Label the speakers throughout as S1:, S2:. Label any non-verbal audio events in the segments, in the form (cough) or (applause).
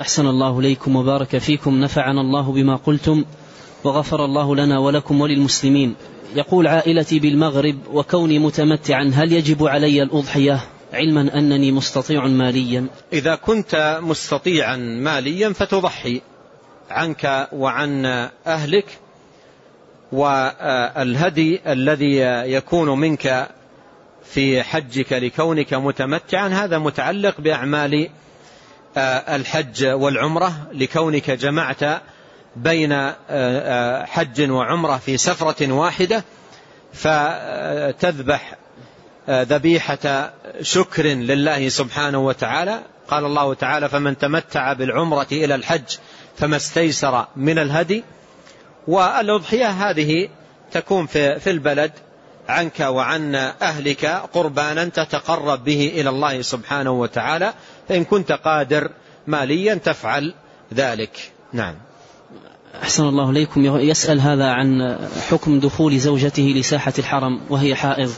S1: أحسن الله ليكم وبارك فيكم. نفعنا الله بما قلتم وغفر الله لنا ولكم وللمسلمين. يقول عائلتي بالمغرب وكوني متمتعا هل يجب علي الأضحية؟ علما أنني مستطيع ماليا.
S2: إذا كنت مستطيعا ماليا فتضحي عنك وعن أهلك والهدي الذي يكون منك في حجك لكونك متمتعا هذا متعلق بأعمال الحج والعمرة لكونك جمعت بين حج وعمرة في سفرة واحدة فتذبح ذبيحة شكر لله سبحانه وتعالى. قال الله تعالى فمن تمتع بالعمرة إلى الحج فما استيسر من الهدي والأضحية هذه تكون في البلد. عنك وعن أهلك قربانا تتقرب به إلى الله سبحانه وتعالى فإن كنت قادر ماليا تفعل ذلك. نعم.
S1: أحسن الله إليكم. يسأل هذا عن حكم دخول زوجته لساحة الحرم وهي حائض.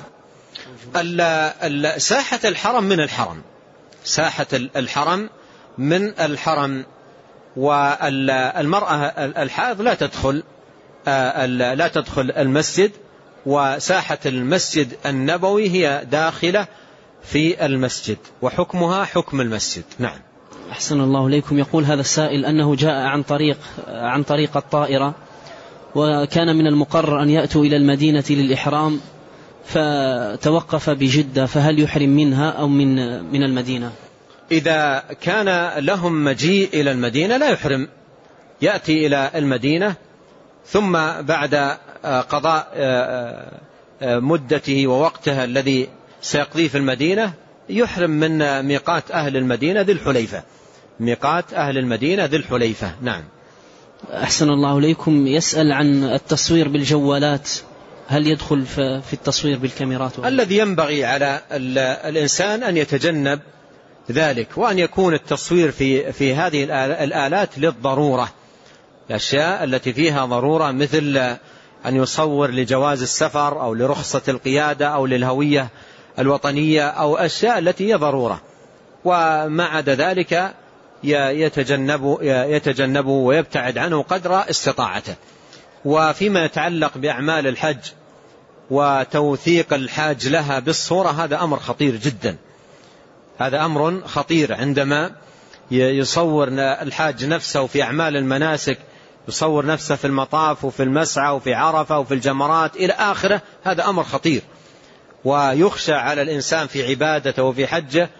S2: ساحة الحرم من الحرم. ساحة الحرم من الحرم. والمرأة الحائض لا تدخل لا تدخل المسجد وساحة المسجد النبوي هي داخلة في المسجد وحكمها حكم المسجد. نعم.
S1: أحسن الله إليكم. يقول هذا السائل أنه جاء عن طريق عن طريق الطائرة وكان من المقرر أن يأتوا إلى المدينة للإحرام فتوقف بجدة فهل يحرم منها أو من من المدينة؟
S2: إذا كان لهم مجيء إلى المدينة لا يحرم يأتي إلى المدينة ثم بعد قضاء مدته ووقتها الذي سيقضيه في المدينة يحرم من ميقات أهل المدينة ذي الحليفة. ميقات أهل المدينة ذي الحليفة. نعم.
S1: أحسن الله إليكم. يسأل عن التصوير بالجوالات. هل يدخل في التصوير بالكاميرات؟
S2: الذي ينبغي على الإنسان أن يتجنب ذلك وأن يكون التصوير في في هذه الآلات للضرورة. الأشياء التي فيها ضرورة مثل أن يصور لجواز السفر أو لرخصة القيادة أو للهوية الوطنية أو أشياء التي هي ضرورة. وما عدا ذلك يتجنب, يتجنب ويبتعد عنه قدر استطاعته. وفيما يتعلق بأعمال الحج وتوثيق الحاج لها بالصورة هذا أمر خطير جدا. هذا أمر خطير عندما يصور الحاج نفسه في أعمال المناسك يصور نفسه في المطاف وفي المسعى وفي عرفة وفي الجمرات إلى آخره هذا أمر خطير. ويخشى على الإنسان في عبادته وفي حجه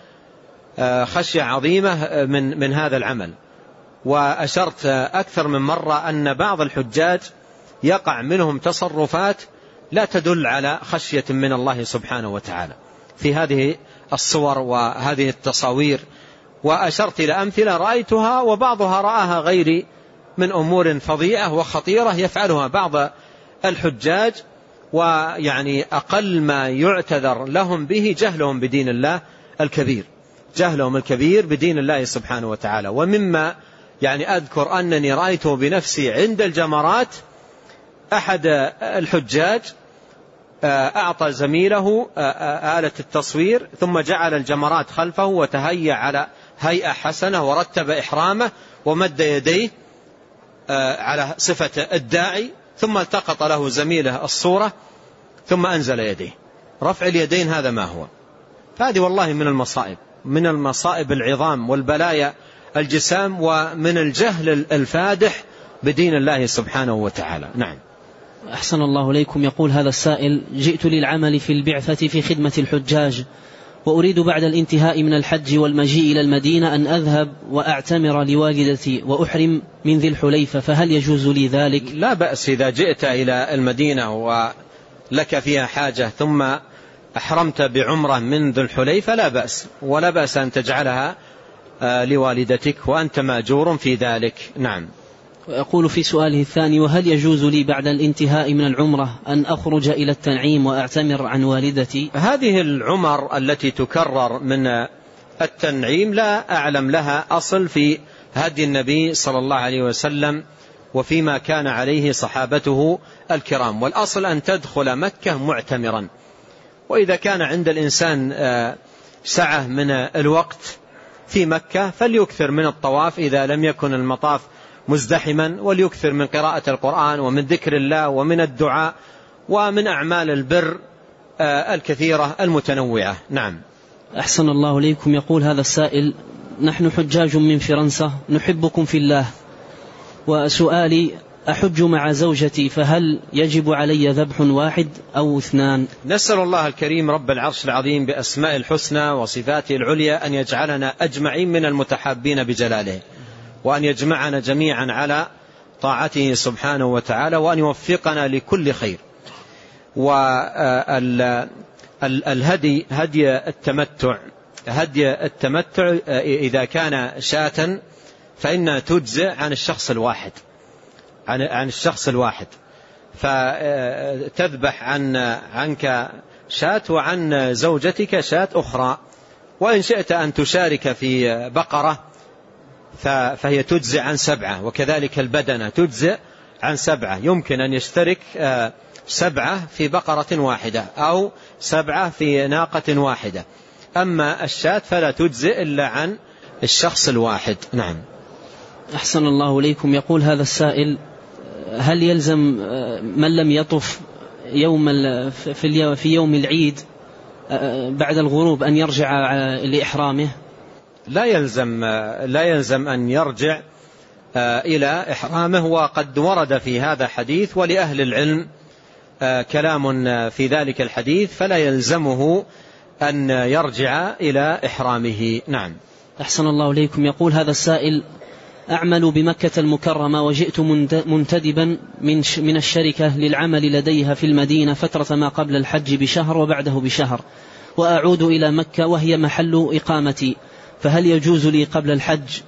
S2: خشية عظيمة من من هذا العمل. وأشرت أكثر من مرة أن بعض الحجاج يقع منهم تصرفات لا تدل على خشية من الله سبحانه وتعالى. في هذه الصور وهذه التصاوير. وأشرت إلى أمثلة رأيتها وبعضها رآها غيري من أمور فظيعة وخطيرة يفعلها بعض الحجاج ويعني أقل ما يعتذر لهم به جهلهم بدين الله الكبير. جهلهم الكبير بدين الله سبحانه وتعالى. ومما يعني أذكر أنني رأيته بنفسي عند الجمرات أحد الحجاج أعطى زميله آلة التصوير ثم جعل الجمرات خلفه وتهيأ على هيئة حسنة ورتب إحرامه ومد يديه. على صفة الداعي ثم التقط له زميله الصورة ثم أنزل يديه. رفع اليدين هذا ما هو؟ فهذه والله من المصائب من المصائب العظام والبلايا الجسام ومن الجهل الفادح بدين الله سبحانه وتعالى. نعم.
S1: أحسن الله إليكم. يقول هذا السائل جئت للعمل في البعثة في خدمة الحجاج. وأريد بعد الانتهاء من الحج والمجيء إلى المدينة أن أذهب وأعتمر لوالدتي وأحرم من ذي الحليفة فهل يجوز لي ذلك؟
S2: لا بأس إذا جئت إلى المدينة ولك فيها حاجة ثم أحرمت بعمرة من ذي الحليفة لا بأس. ولا بأس أن تجعلها لوالدتك وأنت مأجور في ذلك. نعم.
S1: ويقول في سؤاله الثاني وهل يجوز لي بعد الانتهاء من العمرة أن أخرج إلى التنعيم وأعتمر عن والدتي؟
S2: هذه العمر التي تكرر من التنعيم لا أعلم لها أصل في هدي النبي صلى الله عليه وسلم وفيما كان عليه صحابته الكرام. والأصل أن تدخل مكة معتمرا. وإذا كان عند الإنسان سعة من الوقت في مكة فليكثر من الطواف إذا لم يكن المطاف مزدحما وليكثر من قراءة القرآن ومن ذكر الله ومن الدعاء ومن أعمال البر آه، الكثيرة المتنوعة. نعم.
S1: أحسن الله إليكم. يقول هذا السائل نحن حجاج من فرنسا نحبكم في الله. وسؤالي أحج مع زوجتي فهل يجب علي ذبح واحد أو اثنان؟
S2: نسأل الله الكريم رب العرش العظيم بأسماء الحسنى وصفاته العليا أن يجعلنا أجمعين من المتحابين بجلاله. وأن يجمعنا جميعا على طاعته سبحانه وتعالى وأن يوفقنا لكل خير. والهدي هدي التمتع هدي التمتع إذا كان شاة فإنها تجزئ عن الشخص الواحد عن عن الشخص الواحد. فتذبح عن عنك شاة وعن زوجتك شاة أخرى. وإن شئت أن تشارك في بقرة فهي تجزئ عن سبعة وكذلك البدنة تجزئ عن سبعة. يمكن أن يشترك آه، سبعة في بقرة واحدة أو سبعة في ناقة واحدة. أما الشاة فلا تجزئ إلا عن الشخص الواحد. نعم.
S1: أحسن الله إليكم. يقول هذا السائل هل يلزم آه، من لم يطف يوم في يوم العيد آه، بعد الغروب أن يرجع لإحرامه؟
S2: لا يلزم لا يلزم أن يرجع آه، إلى إحرامه وقد ورد في هذا حديث ولأهل العلم كلام في ذلك الحديث فلا يلزمه أن يرجع إلى إحرامه. نعم.
S1: أحسن الله إليكم. يقول هذا السائل أعمل بمكة المكرمة وجئت منتدبا من من الشركة للعمل لديها في المدينة فترة ما قبل الحج بشهر وبعده بشهر وأعود إلى مكة وهي محل إقامتي. فهل يجوز لي قبل الحج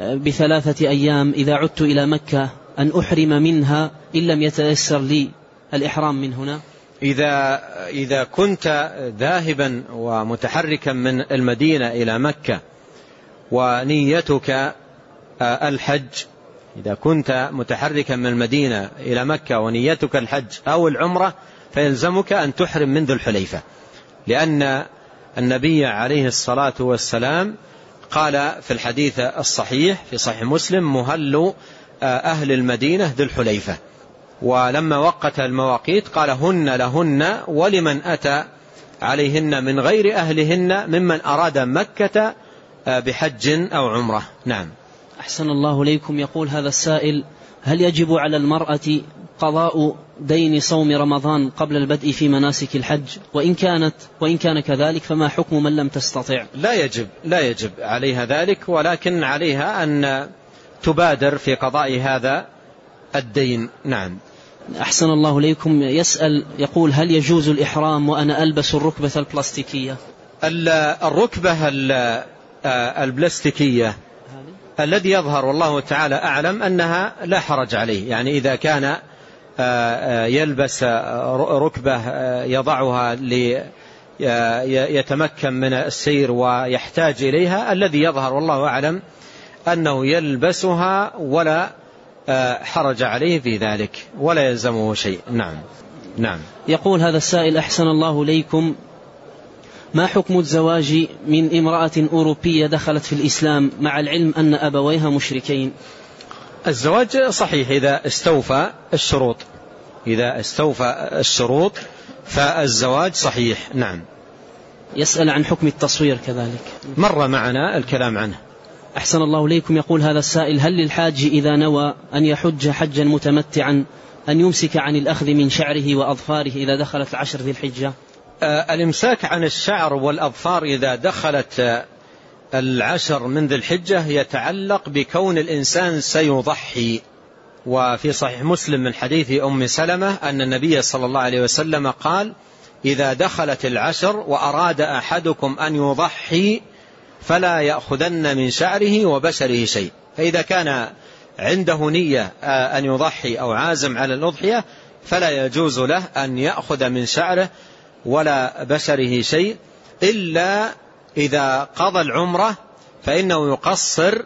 S1: آه، بثلاثة أيام إذا عدت إلى مكة أن أحرم منها إن لم يتيسر لي الإحرام من هنا؟
S2: إذا, إذا كنت ذاهبا ومتحركا من المدينة إلى مكة ونيتك آه، الحج إذا كنت متحركا من المدينة إلى مكة ونيتك الحج أو العمرة فيلزمك أن تحرم من ذو الحليفة لأن النبي عليه الصلاة والسلام قال في الحديث الصحيح في صحيح مسلم مهل آه، أهل المدينة ذو الحليفة. ولما وقت المواقيت قال هن لهن ولمن أتى عليهن من غير أهلهن ممن أراد مكة آه، بحج أو عمرة. نعم.
S1: أحسن الله إليكم. يقول هذا السائل هل يجب على المرأة قضاء دين صوم رمضان قبل البدء في مناسك الحج وإن كانت وإن كان كذلك فما حكم من لم تستطع؟
S2: لا يجب لا يجب عليها ذلك ولكن عليها أن تبادر في قضاء هذا الدين. نعم.
S1: أحسن الله إليكم. يسأل يقول هل يجوز الإحرام وأنا ألبس الركبة البلاستيكية؟
S2: الركبة البلاستيكية. الذي يظهر والله تعالى أعلم أنها لا حرج عليه يعني إذا كان آه، آه، يلبس ركبة يضعها ليتمكن من السير ويحتاج إليها. الذي يظهر والله أعلم أنه يلبسها ولا حرج عليه في ذلك ولا يلزمه شيء. نعم. نعم.
S1: يقول هذا السائل أحسن الله إليكم. ما حكم الزواج من امرأة أوروبية دخلت في الإسلام مع العلم أن أبويها مشركين؟
S2: الزواج صحيح إذا استوفى الشروط. إذا استوفى الشروط فالزواج صحيح. نعم.
S1: يسأل عن حكم التصوير كذلك.
S2: مر معنا الكلام عنه.
S1: أحسن الله إليكم. يقول هذا السائل هل للحاج إذا نوى أن يحج حجا متمتعا أن يمسك عن الأخذ من شعره وأظفاره إذا دخلت العشر ذي الحجة؟
S2: آه، الإمساك عن الشعر والأظفار إذا دخلت آه، العشر من ذي الحجة يتعلق بكون الإنسان سيضحي. وفي صحيح مسلم من حديث أم سلمة أن النبي صلى الله عليه وسلم قال إذا دخلت العشر وأراد أحدكم أن يضحي فلا يأخذن من شعره وبشره شيء. فإذا كان عنده نية آه، أن يضحي أو عازم على الأضحية فلا يجوز له أن يأخذ من شعره ولا بشره شيء إلا إذا قضى العمرة فإنه يقصر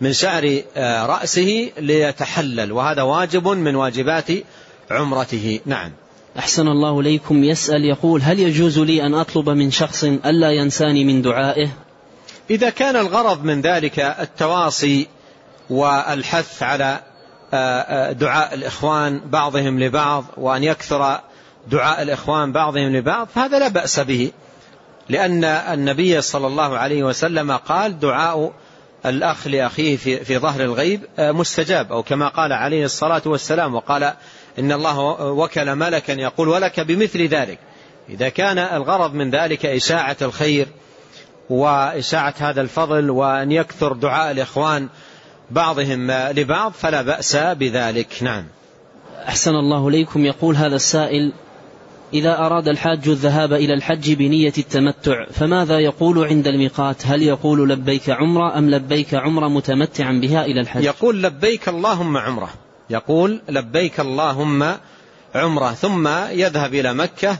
S2: من شعر آه، رأسه ليتحلل وهذا واجب من واجبات عمرته. نعم.
S1: أحسن الله إليكم. يسأل يقول هل يجوز لي أن أطلب من شخص ألا ينساني من دعائه؟
S2: إذا كان الغرض من ذلك التواصي والحث على دعاء الإخوان بعضهم لبعض وأن يكثر دعاء الإخوان بعضهم لبعض فهذا لا بأس به. لأن النبي صلى الله عليه وسلم قال دعاء الأخ لأخيه في, في ظهر الغيب مستجاب أو كما قال عليه الصلاة والسلام وقال إن الله وكل ملكا يقول ولك بمثل ذلك. إذا كان الغرض من ذلك إشاعة الخير وإشاعة هذا الفضل وأن يكثر دعاء الإخوان بعضهم لبعض فلا بأس بذلك. نعم.
S1: أحسن الله ليكم يقول هذا السائل إذا أراد الحاج الذهاب إلى الحج بنية التمتع فماذا يقول عند الميقات؟ هل يقول لبيك عمرة أم لبيك عمرة متمتعا بها إلى الحج؟
S2: يقول لبيك اللهم عمرة. يقول لبيك اللهم عمرة. ثم يذهب إلى مكة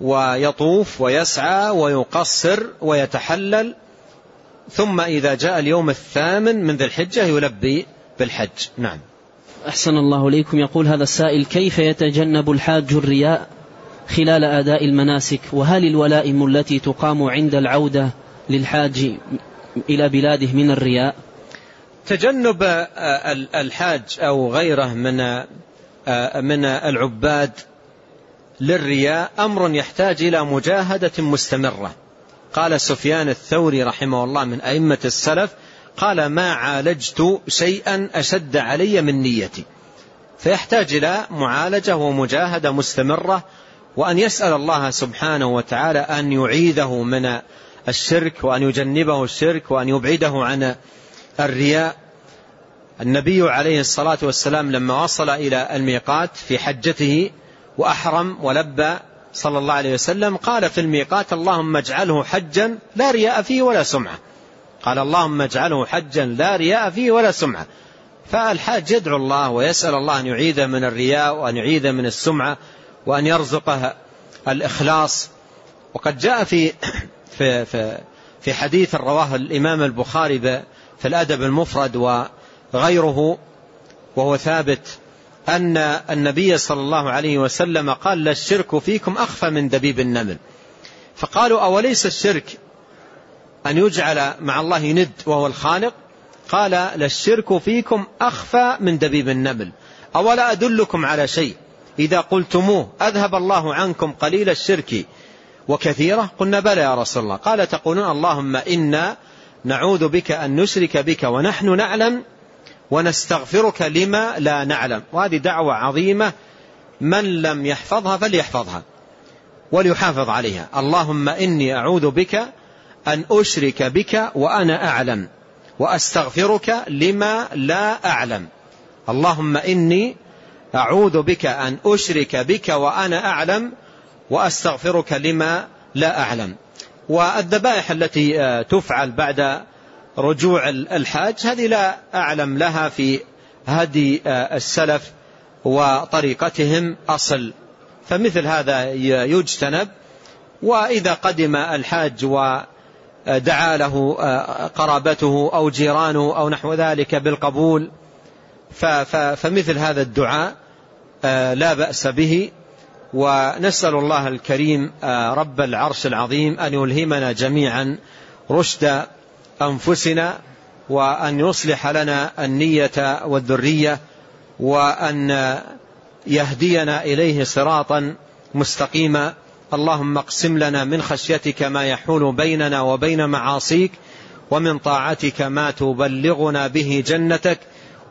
S2: ويطوف ويسعى ويقصر ويتحلل. ثم إذا جاء اليوم الثامن من ذي الحجة يلبي بالحج. نعم.
S1: أحسن الله إليكم. يقول هذا السائل كيف يتجنب الحاج الرياء؟ خلال أداء المناسك وهل الولائم التي تقام عند العودة للحاج إلى بلاده من الرياء؟
S2: تجنب الحاج أو غيره من من العباد للرياء أمر يحتاج إلى مجاهدة مستمرة. قال سفيان الثوري رحمه الله من أئمة السلف قال ما عالجت شيئا أشد علي من نيتي. فيحتاج إلى معالجة ومجاهدة مستمرة وأن يسأل الله سبحانه وتعالى أن يعيده من الشرك وأن يجنبه الشرك وأن يبعده عن الرياء. النبي عليه الصلاة والسلام لما وصل إلى الميقات في حجته وأحرم ولبى صلى الله عليه وسلم قال في الميقات اللهم اجعله حجا لا رياء فيه ولا سمعة. قال اللهم اجعله حجا لا رياء فيه ولا سمعة. فالحاج يدعو الله ويسأل الله أن يعيده من الرياء وأن يعيده من السمعة. وأن يرزقه الإخلاص. وقد جاء في (coughs) في في, في حديث رواه الإمام البخاري في الأدب المفرد وغيره وهو ثابت أن النبي صلى الله عليه وسلم قال للشرك فيكم أخفى من دبيب النمل. فقالوا أوليس الشرك أن يجعل مع الله ند وهو الخالق؟ قال للشرك فيكم أخفى من دبيب النمل. أولا أدلكم على شيء إذا قلتموه أذهب الله عنكم قليل الشرك وكثيرة قلنا بلى يا رسول الله. قال تقولون اللهم إنا نعوذ بك أن نشرك بك ونحن نعلم ونستغفرك لما لا نعلم. وهذه دعوة عظيمة من لم يحفظها فليحفظها وليحافظ عليها. اللهم إني أعوذ بك أن أشرك بك وأنا أعلم وأستغفرك لما لا أعلم. اللهم إني أعوذ بك أن أشرك بك وأنا أعلم وأستغفرك لما لا أعلم. والذبائح التي تفعل بعد رجوع الحاج هذه لا أعلم لها في هدي السلف وطريقتهم أصل. فمثل هذا يجتنب. وإذا قدم الحاج ودعا له قرابته أو جيرانه أو نحو ذلك بالقبول فمثل هذا الدعاء لا بأس به ونسأل الله الكريم رب العرش العظيم أن يلهمنا جميعا رشد أنفسنا وأن يصلح لنا النية والذرية وأن يهدينا إليه صراطا مستقيما. اللهم اقسم لنا من خشيتك ما يحول بيننا وبين معاصيك ومن طاعتك ما تبلغنا به جنتك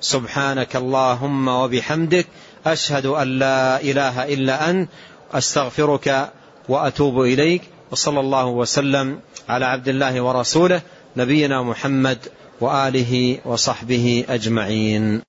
S2: سبحانك اللهم وبحمدك أشهد أن لا إله إلا أنت أستغفرك وأتوب إليك وصلى الله وسلم على عبد الله ورسوله نبينا محمد وآله وصحبه أجمعين.